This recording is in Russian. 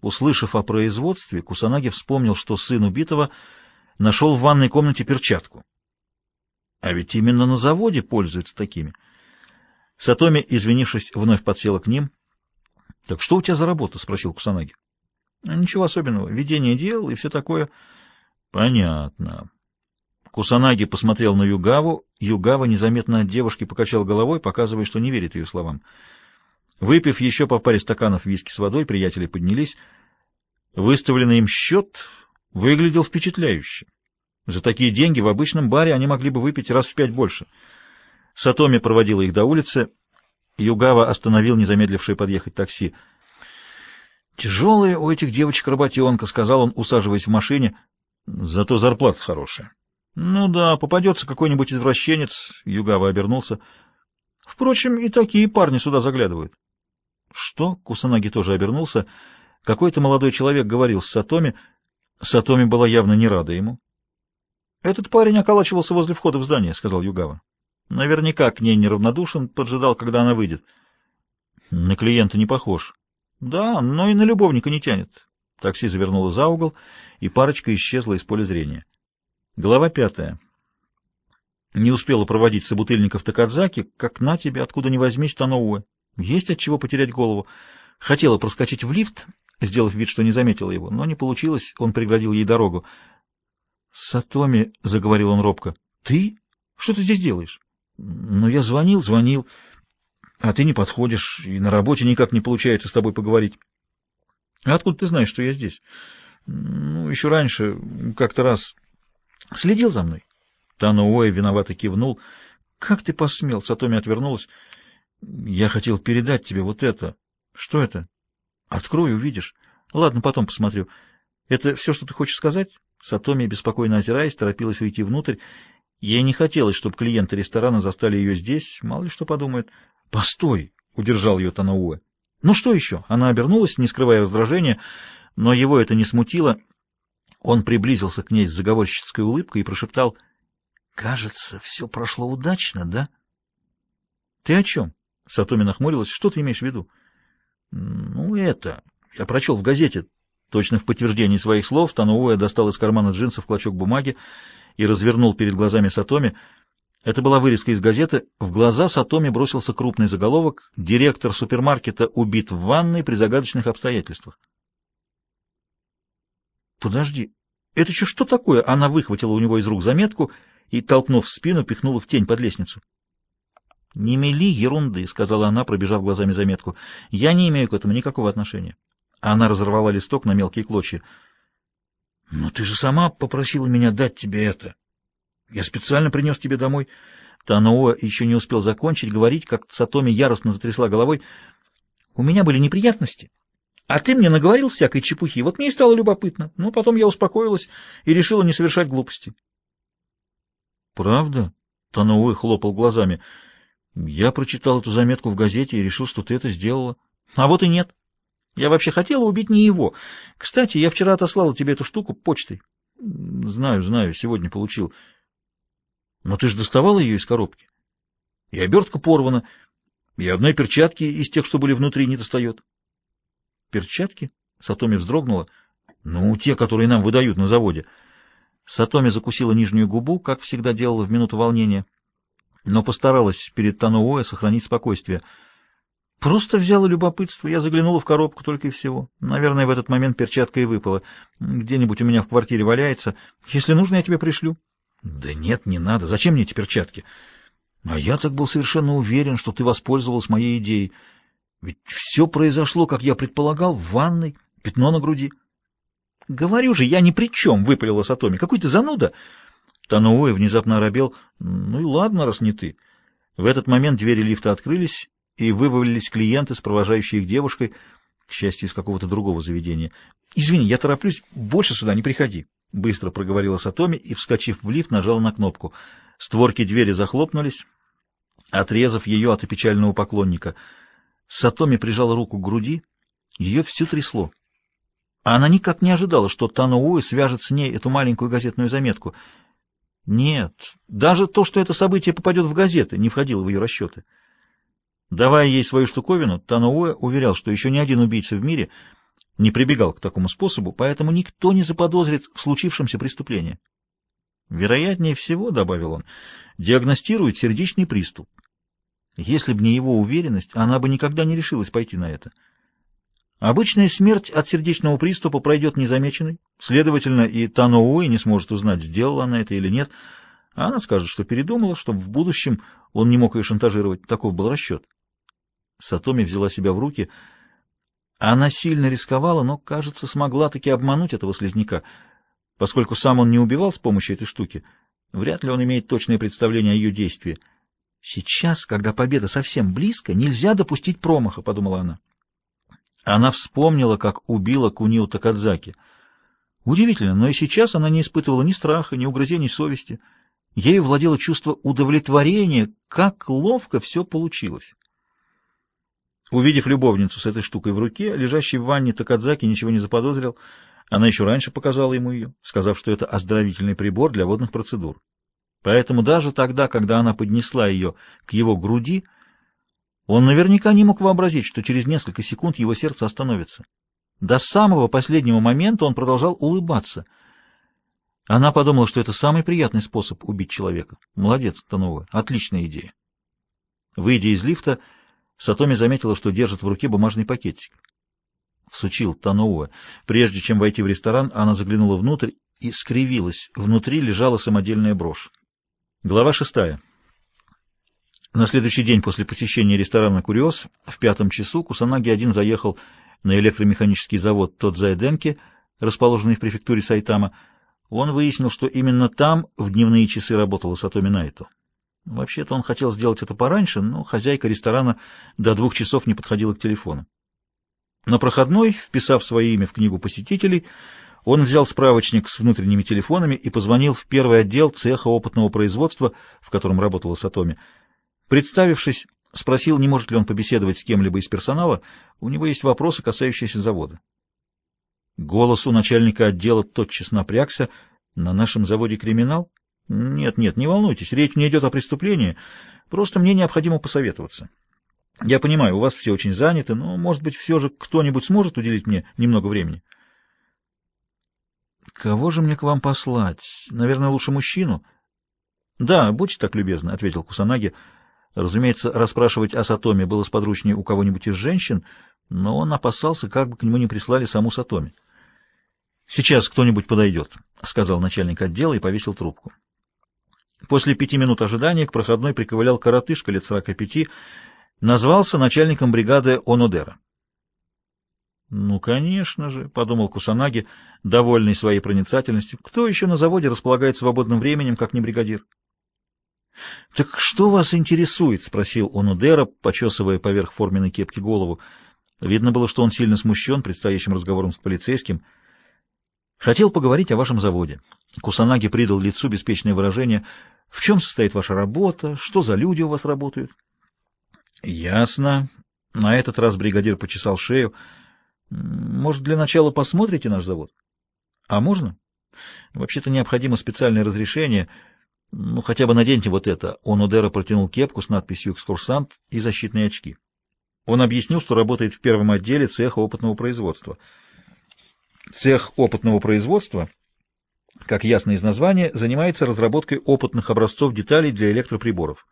Услышав о производстве, Кусанаги вспомнил, что сын убитого нашел в ванной комнате перчатку. А ведь именно на заводе пользуются такими. Сатоми, извинившись, вновь подсела к ним. — Так что у тебя за работа? — спросил Кусанаги. — Ничего особенного. Ведение дел и все такое. — Понятно. Кусанаги посмотрел на Югаву. Югава незаметно от девушки покачал головой, показывая, что не верит ее словам. Выпив еще по паре стаканов виски с водой, приятели поднялись. Выставленный им счет выглядел впечатляюще. За такие деньги в обычном баре они могли бы выпить раз в пять больше. Сатоми проводила их до улицы. Югава остановил незамедлившее подъехать такси. «Тяжелая у этих девочек работенка», — сказал он, усаживаясь в машине. «Зато зарплата хорошая». «Ну да, попадется какой-нибудь извращенец», — Югава обернулся. «Впрочем, и такие парни сюда заглядывают». «Что?» — Кусанаги тоже обернулся. Какой-то молодой человек говорил с Сатоми. Сатоми была явно не рада ему. «Этот парень околачивался возле входа в здание», — сказал Югава. «Наверняка к ней неравнодушен, поджидал, когда она выйдет». «На клиента не похож». «Да, но и на любовника не тянет». Такси завернуло за угол, и парочка исчезла из поля зрения. Глава пятая. Не успела проводить собутыльников Такадзаки, как на тебе, откуда ни возьмись, Таноуэ. Есть от чего потерять голову. Хотела проскочить в лифт, сделав вид, что не заметила его, но не получилось, он преградил ей дорогу. «Сатоми», — заговорил он робко, — «ты? Что ты здесь делаешь?» «Ну, я звонил, звонил, а ты не подходишь, и на работе никак не получается с тобой поговорить». «А откуда ты знаешь, что я здесь?» «Ну, еще раньше, как-то раз следил за мной». Таноуэ виновато кивнул. «Как ты посмел?» — Сатоми отвернулась. «Я хотел передать тебе вот это». «Что это?» «Открой, увидишь». «Ладно, потом посмотрю. Это все, что ты хочешь сказать?» Сатоми, беспокойно озираясь, торопилась уйти внутрь. Ей не хотелось, чтобы клиенты ресторана застали ее здесь. Мало ли что подумают. «Постой!» — удержал ее Танауэ. «Ну что еще?» Она обернулась, не скрывая раздражения, но его это не смутило. Он приблизился к ней с заговорщицкой улыбкой и прошептал. «Кажется, все прошло удачно, да?» «Ты о чем?» — Сатоми нахмурилась. «Что ты имеешь в виду?» «Ну, это... Я прочел в газете. Точно в подтверждении своих слов Тануэ достал из кармана джинсов клочок бумаги и развернул перед глазами Сатоми. Это была вырезка из газеты. В глаза Сатоми бросился крупный заголовок «Директор супермаркета убит в ванной при загадочных обстоятельствах». «Подожди, это еще что такое?» Она выхватила у него из рук заметку и, толкнув в спину, пихнула в тень под лестницу. «Не мели ерунды», — сказала она, пробежав глазами заметку. «Я не имею к этому никакого отношения». Она разорвала листок на мелкие клочья. «Но ты же сама попросила меня дать тебе это. Я специально принес тебе домой». Таноа еще не успел закончить говорить, как Сатоми яростно затрясла головой. «У меня были неприятности, а ты мне наговорил всякой чепухи. Вот мне и стало любопытно. Но потом я успокоилась и решила не совершать глупостей». «Правда?» — Таноуэ хлопал глазами. «Я прочитал эту заметку в газете и решил, что ты это сделала». «А вот и нет». Я вообще хотела убить не его. Кстати, я вчера отослала тебе эту штуку почтой. Знаю, знаю, сегодня получил. Но ты же доставала ее из коробки. И обертка порвана, и одной перчатки из тех, что были внутри, не достает. Перчатки? Сатоми вздрогнула. Ну, те, которые нам выдают на заводе. Сатоми закусила нижнюю губу, как всегда делала в минуту волнения, но постаралась перед Тануоэ сохранить спокойствие — Просто взяла любопытство. Я заглянула в коробку только и всего. Наверное, в этот момент перчатка и выпала. Где-нибудь у меня в квартире валяется. Если нужно, я тебе пришлю. Да нет, не надо. Зачем мне эти перчатки? А я так был совершенно уверен, что ты воспользовалась моей идеей. Ведь все произошло, как я предполагал, в ванной, пятно на груди. Говорю же, я ни при чем, выпалила Сатоми. Какой ты зануда? Тануэ внезапно оробел. Ну и ладно, раз не ты. В этот момент двери лифта открылись, и вывалились клиенты, провожающие их девушкой, к счастью, из какого-то другого заведения. «Извини, я тороплюсь, больше сюда не приходи», — быстро проговорила Сатоми и, вскочив в лифт, нажала на кнопку. Створки двери захлопнулись, отрезав ее от опечального поклонника. Сатоми прижала руку к груди, ее всю трясло. Она никак не ожидала, что Таноуэ свяжет с ней эту маленькую газетную заметку. Нет, даже то, что это событие попадет в газеты, не входило в ее расчеты. Давая ей свою штуковину, Танауэ уверял, что еще ни один убийца в мире не прибегал к такому способу, поэтому никто не заподозрит в случившемся преступлении. Вероятнее всего, — добавил он, — диагностирует сердечный приступ. Если бы не его уверенность, она бы никогда не решилась пойти на это. Обычная смерть от сердечного приступа пройдет незамеченной, следовательно, и Таноуэ не сможет узнать, сделала она это или нет, а она скажет, что передумала, чтобы в будущем он не мог ее шантажировать. Таков был расчет. Сатоми взяла себя в руки — она сильно рисковала, но, кажется, смогла таки обмануть этого слизняка. Поскольку сам он не убивал с помощью этой штуки, вряд ли он имеет точное представление о ее действии. «Сейчас, когда победа совсем близко, нельзя допустить промаха», — подумала она. Она вспомнила, как убила Кунио Такадзаки. Удивительно, но и сейчас она не испытывала ни страха, ни угрызений совести. Ею владело чувство удовлетворения, как ловко все получилось. Увидев любовницу с этой штукой в руке, лежащий в ванне Такадзаки ничего не заподозрил. Она еще раньше показала ему ее, сказав, что это оздоровительный прибор для водных процедур. Поэтому даже тогда, когда она поднесла ее к его груди, он наверняка не мог вообразить, что через несколько секунд его сердце остановится. До самого последнего момента он продолжал улыбаться. Она подумала, что это самый приятный способ убить человека. Молодец, Танова, отличная идея. Выйдя из лифта, Сатоми заметила, что держит в руке бумажный пакетик. Всучил Таноуа. Прежде чем войти в ресторан, она заглянула внутрь и скривилась. Внутри лежала самодельная брошь. Глава шестая. На следующий день после посещения ресторана «Куриос» в пятом часу Кусанаги один заехал на электромеханический завод Тодзайденки, расположенный в префектуре Сайтама. Он выяснил, что именно там в дневные часы работала Сатоми Найто. Вообще-то он хотел сделать это пораньше, но хозяйка ресторана до двух часов не подходила к телефону. На проходной, вписав свое имя в книгу посетителей, он взял справочник с внутренними телефонами и позвонил в первый отдел цеха опытного производства, в котором работала Сатоми. Представившись, спросил, не может ли он побеседовать с кем-либо из персонала, у него есть вопросы, касающиеся завода. Голос у начальника отдела тотчас напрягся. «На нашем заводе криминал?» Нет, нет, не волнуйтесь, речь не идет о преступлении, просто мне необходимо посоветоваться. Я понимаю, у вас все очень заняты, но, может быть, все же кто-нибудь сможет уделить мне немного времени? Кого же мне к вам послать? Наверное, лучше мужчину? Да, будьте так любезны, — ответил Кусанаги. Разумеется, расспрашивать о Сатоме было сподручнее у кого-нибудь из женщин, но он опасался, как бы к нему не прислали саму Сатоми. «Сейчас кто-нибудь подойдет», — сказал начальник отдела и повесил трубку. После пяти минут ожидания к проходной приковылял коротышка лет сорока пяти, назвался начальником бригады Онодера. «Ну, конечно же», — подумал Кусанаги, довольный своей проницательностью, — «кто еще на заводе располагает свободным временем, как не бригадир?» «Так что вас интересует?» — спросил Онодера, почесывая поверх форменной кепки голову. Видно было, что он сильно смущен предстоящим разговором с полицейским. «Хотел поговорить о вашем заводе». Кусанаги придал лицу беспечное выражение. «В чем состоит ваша работа? Что за люди у вас работают?» «Ясно». На этот раз бригадир почесал шею. «Может, для начала посмотрите наш завод?» «А можно?» «Вообще-то необходимо специальное разрешение. Ну, хотя бы наденьте вот это». Он Удера протянул кепку с надписью «Экскурсант» и защитные очки. Он объяснил, что работает в первом отделе цеха опытного производства. Цех опытного производства — как ясно из названия, занимается разработкой опытных образцов деталей для электроприборов.